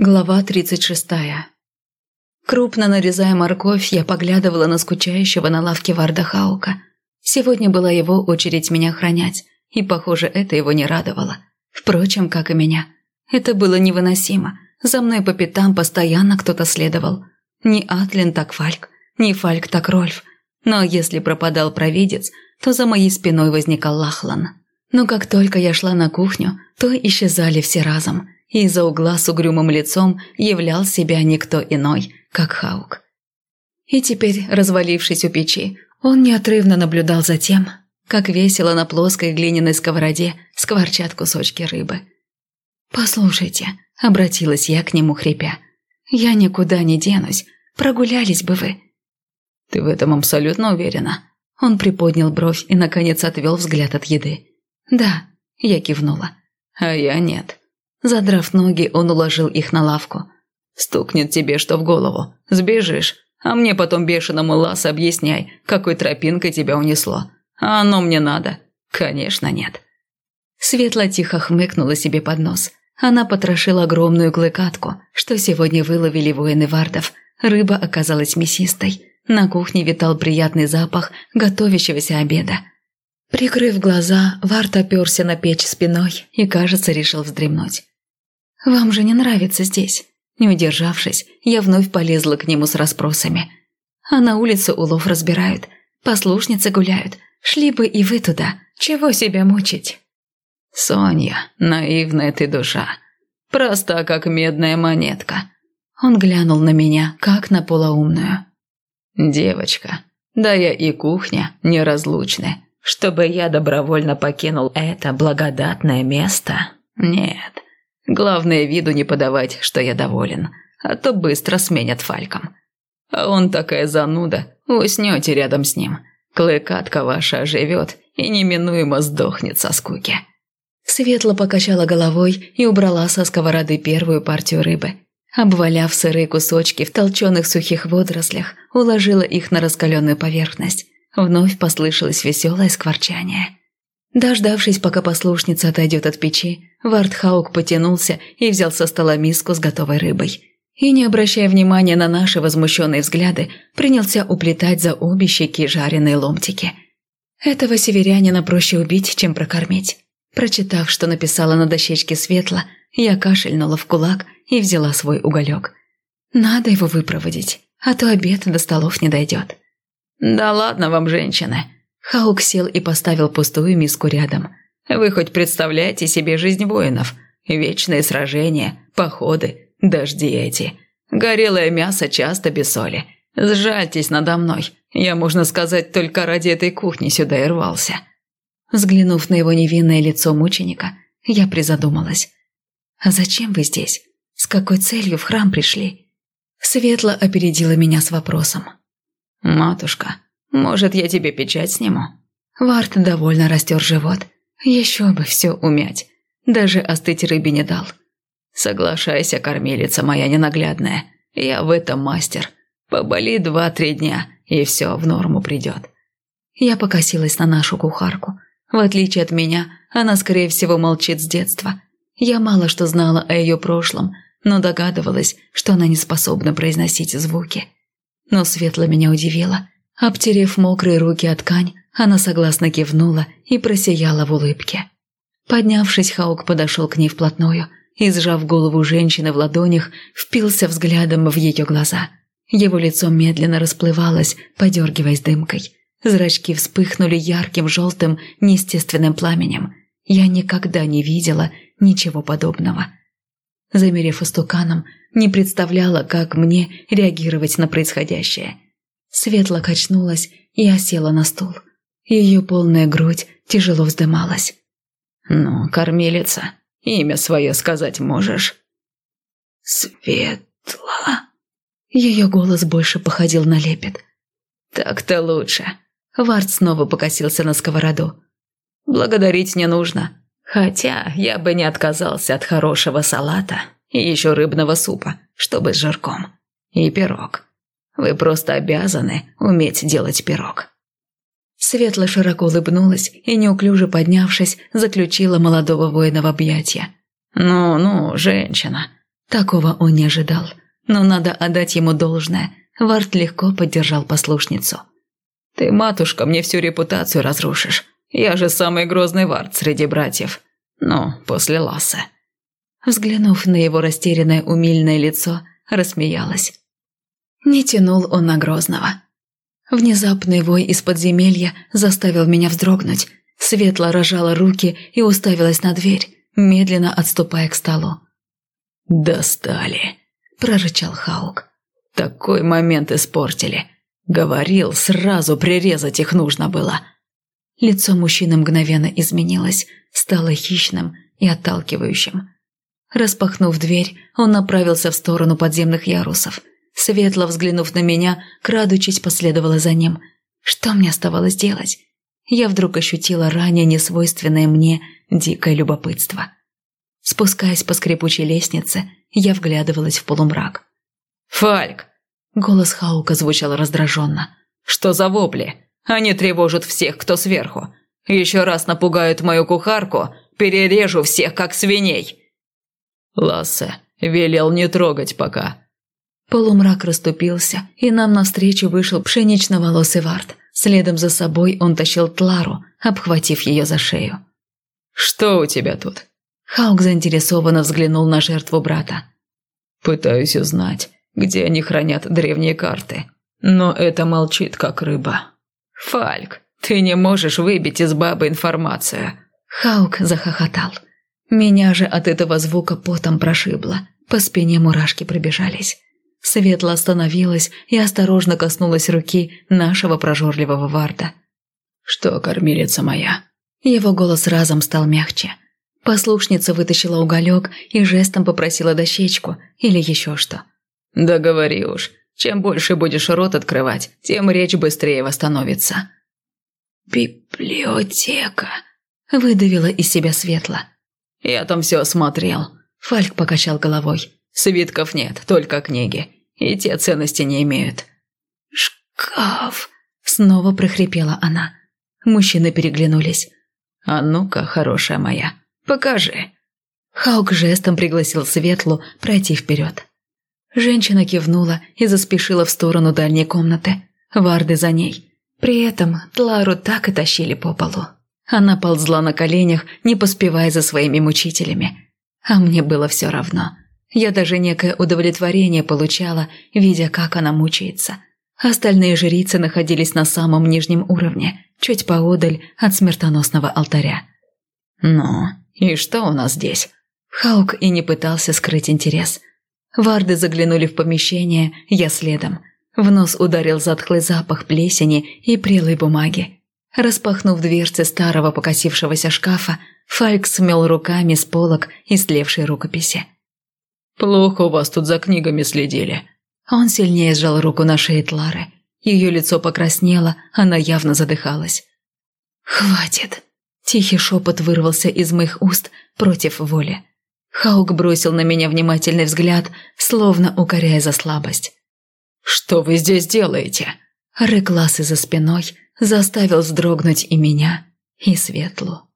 Глава 36. Крупно нарезая морковь, я поглядывала на скучающего на лавке Варда Хаука. Сегодня была его очередь меня охранять, и, похоже, это его не радовало. Впрочем, как и меня. Это было невыносимо. За мной по пятам постоянно кто-то следовал. Не Атлин, так Фальк, не Фальк, так Рольф. Но если пропадал провидец, то за моей спиной возникал Лахлан. Но как только я шла на кухню, то исчезали все разом – и из-за угла с угрюмым лицом являл себя никто иной, как Хаук. И теперь, развалившись у печи, он неотрывно наблюдал за тем, как весело на плоской глиняной сковороде скворчат кусочки рыбы. «Послушайте», — обратилась я к нему хрипя, — «я никуда не денусь, прогулялись бы вы». «Ты в этом абсолютно уверена?» Он приподнял бровь и, наконец, отвел взгляд от еды. «Да», — я кивнула. «А я нет». Задрав ноги, он уложил их на лавку. «Стукнет тебе что в голову. Сбежишь. А мне потом бешеному лас объясняй, какой тропинкой тебя унесло. А оно мне надо? Конечно, нет». Светла тихо хмыкнула себе под нос. Она потрошила огромную клыкатку, что сегодня выловили воины вардов. Рыба оказалась мясистой. На кухне витал приятный запах готовящегося обеда. Прикрыв глаза, Варт оперся на печь спиной и, кажется, решил вздремнуть. «Вам же не нравится здесь?» Не удержавшись, я вновь полезла к нему с расспросами. А на улице улов разбирают, послушницы гуляют. Шли бы и вы туда. Чего себя мучить? «Соня, наивная ты душа. Проста, как медная монетка». Он глянул на меня, как на полоумную. «Девочка, да я и кухня неразлучны. Чтобы я добровольно покинул это благодатное место? Нет. Главное виду не подавать, что я доволен, а то быстро сменят фальком. А он такая зануда, уснете рядом с ним. Клыкатка ваша оживет и неминуемо сдохнет со скуки». Светло покачала головой и убрала со сковороды первую партию рыбы. Обваляв сырые кусочки в толченых сухих водорослях, уложила их на раскаленную поверхность. Вновь послышалось веселое скворчание. Дождавшись, пока послушница отойдет от печи, Вардхаук потянулся и взял со стола миску с готовой рыбой. И, не обращая внимания на наши возмущенные взгляды, принялся уплетать за обе щеки жареные ломтики. Этого северянина проще убить, чем прокормить. Прочитав, что написала на дощечке светло, я кашельнула в кулак и взяла свой уголек. Надо его выпроводить, а то обед до столов не дойдет. «Да ладно вам, женщины!» Хаук сел и поставил пустую миску рядом. «Вы хоть представляете себе жизнь воинов? Вечные сражения, походы, дожди эти. Горелое мясо часто без соли. Сжальтесь надо мной. Я, можно сказать, только ради этой кухни сюда и рвался». Взглянув на его невинное лицо мученика, я призадумалась. «А зачем вы здесь? С какой целью в храм пришли?» Светло опередила меня с вопросом. «Матушка, может, я тебе печать сниму?» Варт довольно растер живот. Еще бы все умять. Даже остыть рыбе не дал. «Соглашайся, кормилица моя ненаглядная. Я в этом мастер. Поболи два-три дня, и все в норму придет». Я покосилась на нашу кухарку. В отличие от меня, она, скорее всего, молчит с детства. Я мало что знала о ее прошлом, но догадывалась, что она не способна произносить звуки. Но Светла меня удивила. Обтерев мокрые руки от ткань, она согласно кивнула и просияла в улыбке. Поднявшись, Хаук подошел к ней вплотную и, сжав голову женщины в ладонях, впился взглядом в ее глаза. Его лицо медленно расплывалось, подергиваясь дымкой. Зрачки вспыхнули ярким желтым неестественным пламенем. Я никогда не видела ничего подобного. Замерев истуканом, не представляла, как мне реагировать на происходящее. Светло качнулась и осела на стул. Ее полная грудь тяжело вздымалась. «Ну, кормилица, имя свое сказать можешь?» «Светла...» Ее голос больше походил на лепет. «Так-то лучше». Вард снова покосился на сковороду. «Благодарить не нужно. Хотя я бы не отказался от хорошего салата и еще рыбного супа, чтобы с жирком. И пирог. Вы просто обязаны уметь делать пирог». Светла широко улыбнулась и, неуклюже поднявшись, заключила молодого воина в объятия. «Ну-ну, женщина». Такого он не ожидал, но надо отдать ему должное. Вард легко поддержал послушницу. «Ты, матушка, мне всю репутацию разрушишь. Я же самый грозный Вард среди братьев. Ну, после Ласса». Взглянув на его растерянное умильное лицо, рассмеялась. Не тянул он на Грозного. Внезапный вой из подземелья заставил меня вздрогнуть. Светло рожала руки и уставилась на дверь, медленно отступая к столу. «Достали», – прорычал Хаук. «Такой момент испортили. Говорил, сразу прирезать их нужно было». Лицо мужчины мгновенно изменилось, стало хищным и отталкивающим. Распахнув дверь, он направился в сторону подземных ярусов. Светло взглянув на меня, крадучись, последовала за ним. Что мне оставалось делать? Я вдруг ощутила ранее несвойственное мне дикое любопытство. Спускаясь по скрипучей лестнице, я вглядывалась в полумрак. «Фальк!» – голос Хаука звучал раздраженно. «Что за вопли? Они тревожат всех, кто сверху. Еще раз напугают мою кухарку, перережу всех, как свиней!» Лассе велел не трогать пока. Полумрак расступился, и нам навстречу вышел пшенично-волосый Вард. Следом за собой он тащил Тлару, обхватив ее за шею. «Что у тебя тут?» Хаук заинтересованно взглянул на жертву брата. «Пытаюсь узнать, где они хранят древние карты. Но это молчит, как рыба. Фальк, ты не можешь выбить из бабы информацию». Хаук захохотал. Меня же от этого звука потом прошибло. По спине мурашки пробежались. Светла остановилась и осторожно коснулась руки нашего прожорливого Варда. «Что, кормилица моя?» Его голос разом стал мягче. Послушница вытащила уголек и жестом попросила дощечку или еще что. «Да говори уж, чем больше будешь рот открывать, тем речь быстрее восстановится». «Библиотека», – выдавила из себя Светла. «Я там все осмотрел». Фальк покачал головой. «Свитков нет, только книги. И те ценности не имеют». «Шкаф!» Снова прохрипела она. Мужчины переглянулись. «А ну-ка, хорошая моя, покажи». Хаук жестом пригласил Светлу пройти вперед. Женщина кивнула и заспешила в сторону дальней комнаты. Варды за ней. При этом Тлару так и тащили по полу. Она ползла на коленях, не поспевая за своими мучителями. А мне было все равно. Я даже некое удовлетворение получала, видя, как она мучается. Остальные жрицы находились на самом нижнем уровне, чуть поодаль от смертоносного алтаря. «Ну, и что у нас здесь?» Хаук и не пытался скрыть интерес. Варды заглянули в помещение, я следом. В нос ударил затхлый запах плесени и прелой бумаги. Распахнув дверцы старого покосившегося шкафа, Фальк смел руками с полок истлевшей рукописи. «Плохо у вас тут за книгами следили». Он сильнее сжал руку на шее Тлары. Ее лицо покраснело, она явно задыхалась. «Хватит!» Тихий шепот вырвался из моих уст против воли. Хаук бросил на меня внимательный взгляд, словно укоряя за слабость. «Что вы здесь делаете?» Рык за спиной, заставил вздрогнуть и меня, и Светлу.